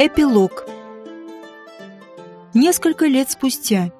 Эпилог. Несколько лет спустя.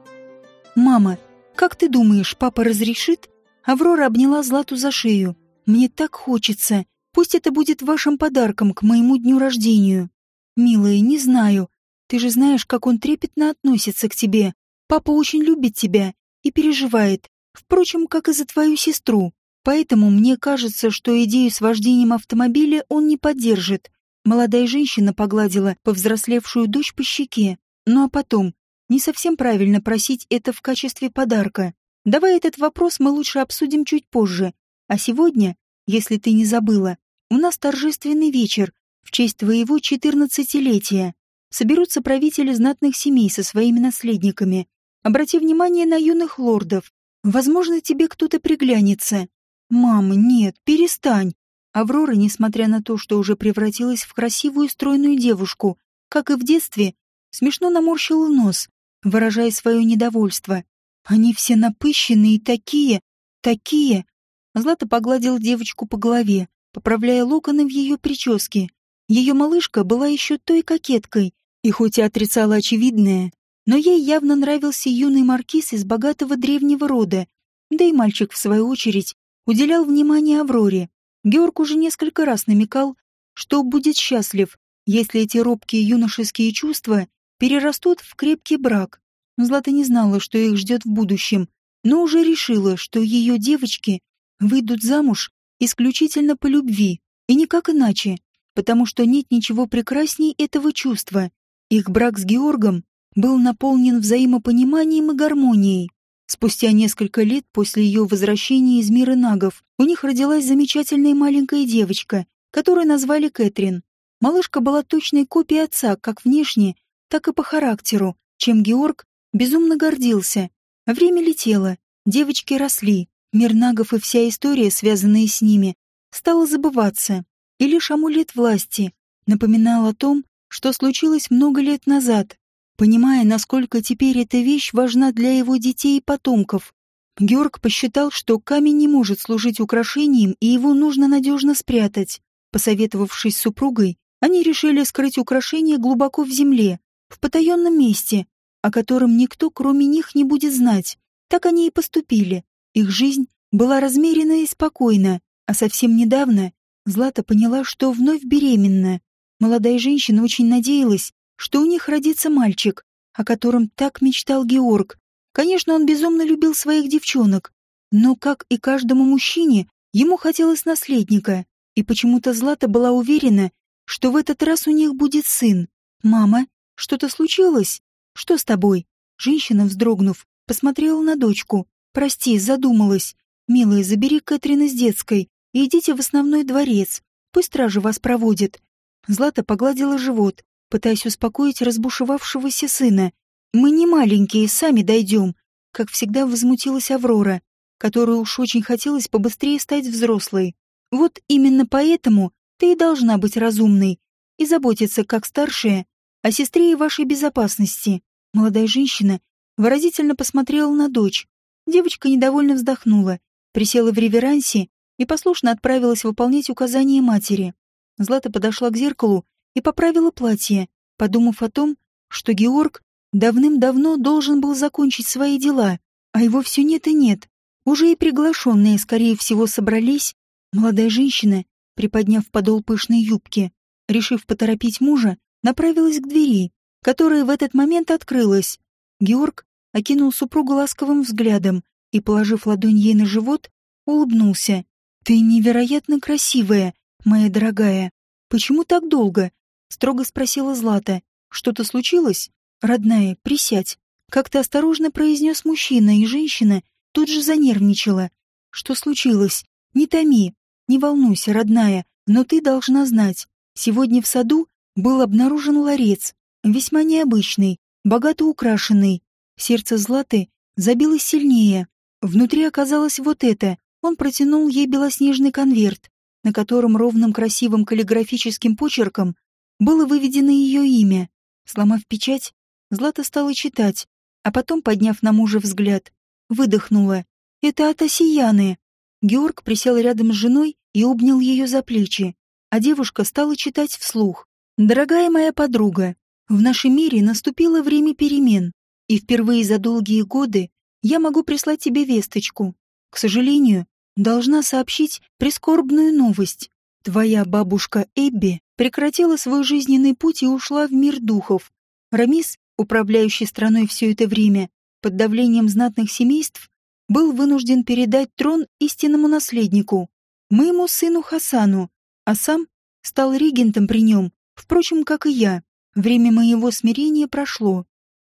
«Мама, как ты думаешь, папа разрешит?» Аврора обняла Злату за шею. «Мне так хочется. Пусть это будет вашим подарком к моему дню рождения. Милая, не знаю. Ты же знаешь, как он трепетно относится к тебе. Папа очень любит тебя и переживает. Впрочем, как и за твою сестру. Поэтому мне кажется, что идею с вождением автомобиля он не поддержит. Молодая женщина погладила повзрослевшую дочь по щеке. Ну а потом, не совсем правильно просить это в качестве подарка. Давай этот вопрос мы лучше обсудим чуть позже. А сегодня, если ты не забыла, у нас торжественный вечер в честь твоего четырнадцатилетия. Соберутся правители знатных семей со своими наследниками. Обрати внимание на юных лордов. Возможно, тебе кто-то приглянется. Мама, нет, перестань. Аврора, несмотря на то, что уже превратилась в красивую стройную девушку, как и в детстве, смешно наморщила нос, выражая свое недовольство. Они все напыщенные такие, такие. Злата погладил девочку по голове, поправляя локоны в ее прическе. Ее малышка была еще той кокеткой, и хоть и отрицала очевидное, но ей явно нравился юный маркиз из богатого древнего рода, да и мальчик, в свою очередь, уделял внимание Авроре. Георг уже несколько раз намекал, что будет счастлив, если эти робкие юношеские чувства перерастут в крепкий брак. Злата не знала, что их ждет в будущем, но уже решила, что ее девочки выйдут замуж исключительно по любви, и никак иначе, потому что нет ничего прекрасней этого чувства. Их брак с Георгом был наполнен взаимопониманием и гармонией. Спустя несколько лет после ее возвращения из мира нагов у них родилась замечательная маленькая девочка, которую назвали Кэтрин. Малышка была точной копией отца как внешне, так и по характеру, чем Георг безумно гордился. Время летело, девочки росли, мир нагов и вся история, связанная с ними, стала забываться. И лишь амулет власти напоминал о том, что случилось много лет назад, понимая, насколько теперь эта вещь важна для его детей и потомков. Георг посчитал, что камень не может служить украшением, и его нужно надежно спрятать. Посоветовавшись с супругой, они решили скрыть украшение глубоко в земле, в потаенном месте, о котором никто, кроме них, не будет знать. Так они и поступили. Их жизнь была размерена и спокойна, а совсем недавно Злата поняла, что вновь беременна. Молодая женщина очень надеялась, что у них родится мальчик, о котором так мечтал Георг. Конечно, он безумно любил своих девчонок, но, как и каждому мужчине, ему хотелось наследника, и почему-то Злата была уверена, что в этот раз у них будет сын. «Мама, что-то случилось? Что с тобой?» Женщина, вздрогнув, посмотрела на дочку. «Прости, задумалась. Милая, забери Кэтрин из детской и идите в основной дворец. Пусть стража вас проводит». Злата погладила живот, пытаясь успокоить разбушевавшегося сына. «Мы не маленькие, сами дойдем», — как всегда возмутилась Аврора, которой уж очень хотелось побыстрее стать взрослой. «Вот именно поэтому ты и должна быть разумной и заботиться, как старшая, о сестре и вашей безопасности». Молодая женщина выразительно посмотрела на дочь. Девочка недовольно вздохнула, присела в реверансе и послушно отправилась выполнять указания матери. Злата подошла к зеркалу и поправила платье, подумав о том, что Георг давным-давно должен был закончить свои дела, а его все нет и нет. Уже и приглашенные, скорее всего, собрались. Молодая женщина, приподняв подол пышной юбки, решив поторопить мужа, направилась к двери, которая в этот момент открылась. Георг окинул супругу ласковым взглядом и, положив ладонь ей на живот, улыбнулся. «Ты невероятно красивая, моя дорогая. Почему так долго?» — строго спросила Злата. «Что-то случилось? Родная, присядь». Как-то осторожно произнес мужчина, и женщина тут же занервничала. «Что случилось? Не томи. Не волнуйся, родная, но ты должна знать. Сегодня в саду был обнаружен ларец, весьма необычный, богато украшенный. Сердце Златы забилось сильнее. Внутри оказалось вот это. Он протянул ей белоснежный конверт, на котором ровным красивым каллиграфическим почерком было выведено ее имя. Сломав печать, Злата стала читать, а потом, подняв на мужа взгляд, выдохнула. «Это от Осияны». Георг присел рядом с женой и обнял ее за плечи, а девушка стала читать вслух. Дорогая моя подруга, в нашем мире наступило время перемен, и впервые за долгие годы я могу прислать тебе весточку. К сожалению, должна сообщить прискорбную новость. Твоя бабушка Эбби прекратила свой жизненный путь и ушла в мир духов. Рамис, управляющий страной все это время, под давлением знатных семейств, был вынужден передать трон истинному наследнику, моему сыну Хасану, а сам стал регентом при нем Впрочем, как и я, время моего смирения прошло.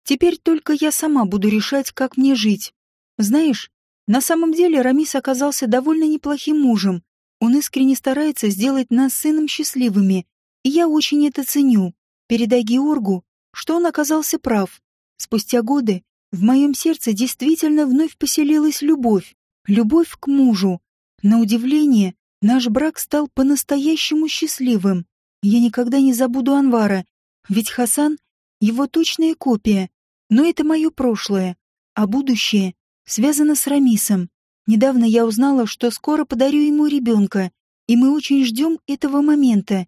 Теперь только я сама буду решать, как мне жить. Знаешь, на самом деле Рамис оказался довольно неплохим мужем. Он искренне старается сделать нас сыном счастливыми, я очень это ценю. Передай Георгу, что он оказался прав. Спустя годы в моем сердце действительно вновь поселилась любовь. Любовь к мужу. На удивление, наш брак стал по-настоящему счастливым. Я никогда не забуду Анвара, ведь Хасан — его точная копия. Но это мое прошлое, а будущее связано с Рамисом. Недавно я узнала, что скоро подарю ему ребенка, и мы очень ждем этого момента.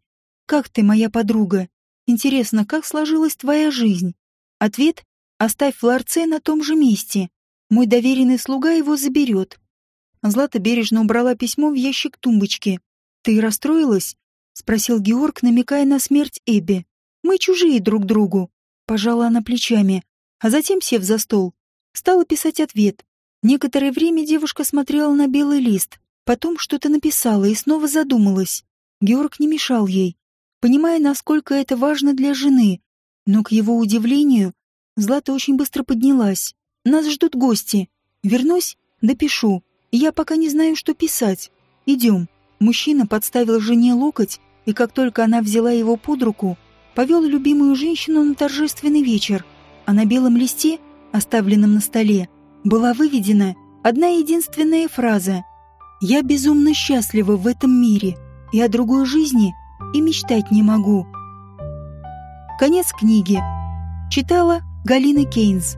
Как ты, моя подруга? Интересно, как сложилась твоя жизнь? Ответ — оставь Флорце на том же месте. Мой доверенный слуга его заберет. Злата бережно убрала письмо в ящик тумбочки. Ты расстроилась? — спросил Георг, намекая на смерть Эбби. «Мы чужие друг другу», — пожала она плечами, а затем, сев за стол, стала писать ответ. Некоторое время девушка смотрела на белый лист, потом что-то написала и снова задумалась. Георг не мешал ей, понимая, насколько это важно для жены, но, к его удивлению, Злата очень быстро поднялась. «Нас ждут гости. Вернусь, допишу. Я пока не знаю, что писать. Идем». Мужчина подставил жене локоть, и как только она взяла его под руку, повел любимую женщину на торжественный вечер, а на белом листе, оставленном на столе, была выведена одна единственная фраза «Я безумно счастлива в этом мире, и о другой жизни и мечтать не могу». Конец книги. Читала Галина Кейнс.